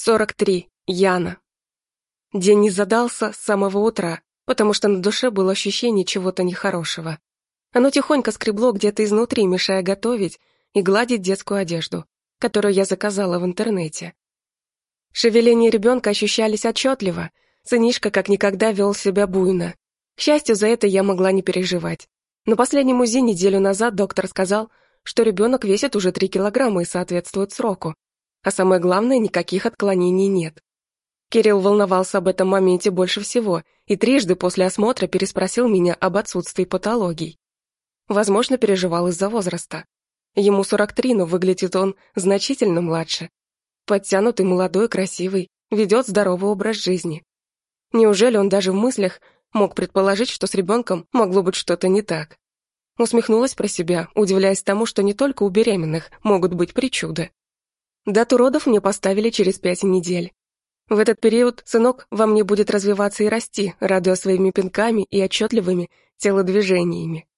43. Яна. День не задался с самого утра, потому что на душе было ощущение чего-то нехорошего. Оно тихонько скребло где-то изнутри, мешая готовить и гладить детскую одежду, которую я заказала в интернете. Шевеления ребенка ощущались отчетливо, сынишка как никогда вел себя буйно. К счастью, за это я могла не переживать. На последнем УЗИ неделю назад доктор сказал, что ребенок весит уже 3 килограмма и соответствует сроку, а самое главное, никаких отклонений нет. Кирилл волновался об этом моменте больше всего и трижды после осмотра переспросил меня об отсутствии патологий. Возможно, переживал из-за возраста. Ему 43, но выглядит он значительно младше. Подтянутый, молодой, красивый, ведет здоровый образ жизни. Неужели он даже в мыслях мог предположить, что с ребенком могло быть что-то не так? Усмехнулась про себя, удивляясь тому, что не только у беременных могут быть причуды. Дату родов мне поставили через пять недель. В этот период сынок во мне будет развиваться и расти, радуя своими пинками и отчетливыми телодвижениями.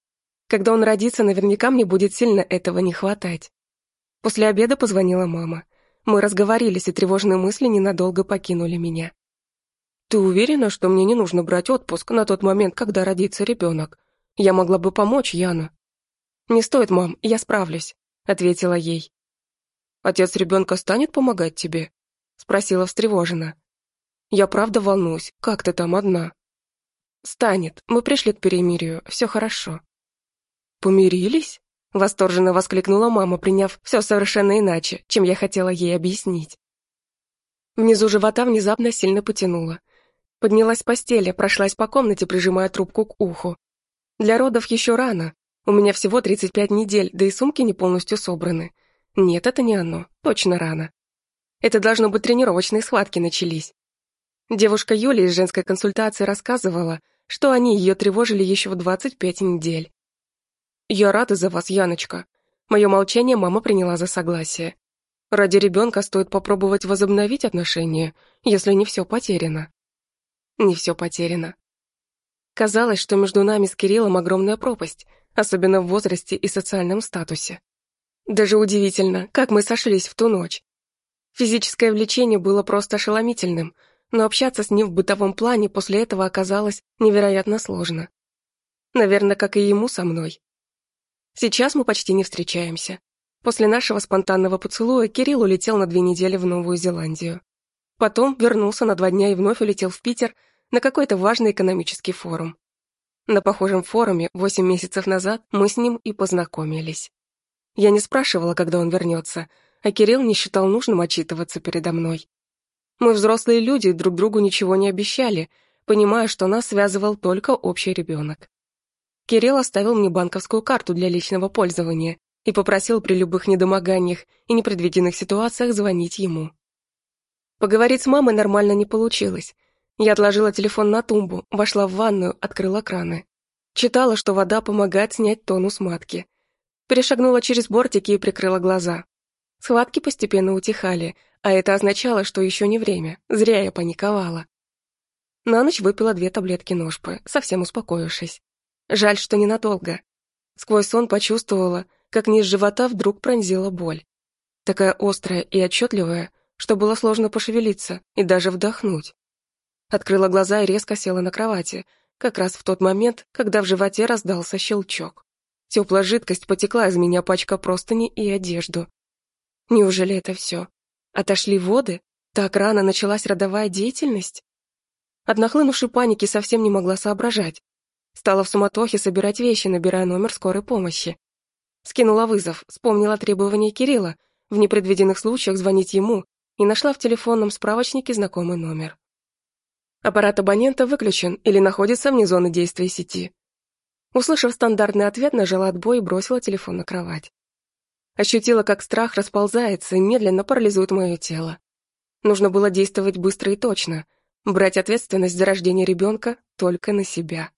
Когда он родится, наверняка мне будет сильно этого не хватать. После обеда позвонила мама. Мы разговорились, и тревожные мысли ненадолго покинули меня. «Ты уверена, что мне не нужно брать отпуск на тот момент, когда родится ребенок? Я могла бы помочь Яну». «Не стоит, мам, я справлюсь», — ответила ей. Отец ребенка станет помогать тебе?» — спросила встревоженно. «Я правда волнуюсь, как ты там одна?» «Станет, мы пришли к перемирию, все хорошо». «Помирились?» — восторженно воскликнула мама, приняв все совершенно иначе, чем я хотела ей объяснить. Внизу живота внезапно сильно потянуло. Поднялась с постели, прошлась по комнате, прижимая трубку к уху. Для родов еще рано. У меня всего 35 недель, да и сумки не полностью собраны. Нет, это не оно. Точно рано. Это должно быть тренировочные схватки начались. Девушка Юля из женской консультации рассказывала, что они ее тревожили еще в 25 недель. «Я рада за вас, Яночка». Мое молчание мама приняла за согласие. Ради ребенка стоит попробовать возобновить отношения, если не все потеряно. Не все потеряно. Казалось, что между нами с Кириллом огромная пропасть, особенно в возрасте и социальном статусе. Даже удивительно, как мы сошлись в ту ночь. Физическое влечение было просто ошеломительным, но общаться с ним в бытовом плане после этого оказалось невероятно сложно. Наверное, как и ему со мной. Сейчас мы почти не встречаемся. После нашего спонтанного поцелуя Кирилл улетел на две недели в Новую Зеландию. Потом вернулся на два дня и вновь улетел в Питер на какой-то важный экономический форум. На похожем форуме восемь месяцев назад мы с ним и познакомились. Я не спрашивала, когда он вернется, а Кирилл не считал нужным отчитываться передо мной. Мы взрослые люди друг другу ничего не обещали, понимая, что нас связывал только общий ребенок. Кирилл оставил мне банковскую карту для личного пользования и попросил при любых недомоганиях и непредвиденных ситуациях звонить ему. Поговорить с мамой нормально не получилось. Я отложила телефон на тумбу, вошла в ванную, открыла краны. Читала, что вода помогает снять тонус матки. Перешагнула через бортики и прикрыла глаза. Схватки постепенно утихали, а это означало, что еще не время. Зря я паниковала. На ночь выпила две таблетки ножпы, совсем успокоившись. Жаль, что ненадолго. Сквозь сон почувствовала, как низ живота вдруг пронзила боль. Такая острая и отчетливая, что было сложно пошевелиться и даже вдохнуть. Открыла глаза и резко села на кровати, как раз в тот момент, когда в животе раздался щелчок. Теплая жидкость потекла из меня, пачка простыни и одежду. Неужели это все? Отошли воды? Так рано началась родовая деятельность? От нахлынувшей паники совсем не могла соображать. Стала в суматохе собирать вещи, набирая номер скорой помощи. Скинула вызов, вспомнила требования Кирилла, в непредвиденных случаях звонить ему, и нашла в телефонном справочнике знакомый номер. Аппарат абонента выключен или находится вне зоны действия сети. Услышав стандартный ответ, нажала отбой и бросила телефон на кровать. Ощутила, как страх расползается и медленно парализует мое тело. Нужно было действовать быстро и точно, брать ответственность за рождение ребенка только на себя.